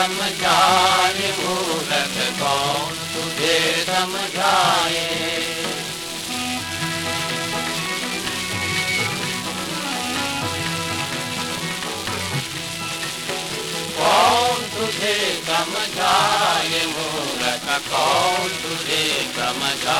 समझाए मूर्ख कौन तुझे समझाए कौन तुझे समझाए मूर्ख कौन तुझे समझाए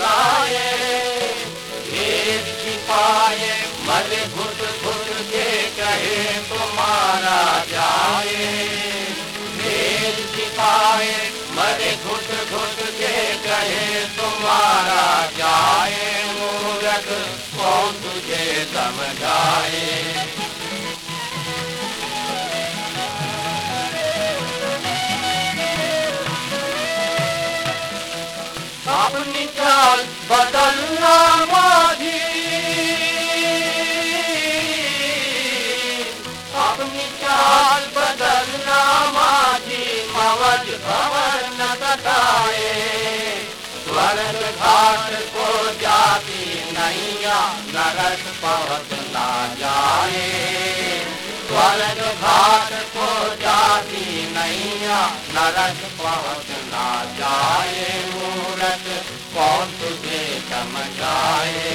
बार चलाए एक सिपाहे मर घुट घुट के कहे तुम्हारा जाए एक सिपाहे मरे घुट घुट के कहे, तुम्हारा जाए मूरख कौन तुझे समझाए? अपनी चाल बदलना माझी अपनी चाल बदलना माझी मवज भवर न बताए स्वर्ग घाट को जाती नैया, नरक पहुँच ना जाए। स्वर्ग घाट को जाती नैया, नरक पहुँच ना जाए। कौन तुझे समझाए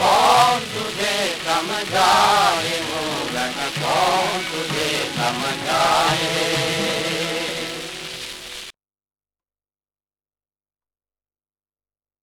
कौन तुझे समझाए मूरत कौन तुझे समझाए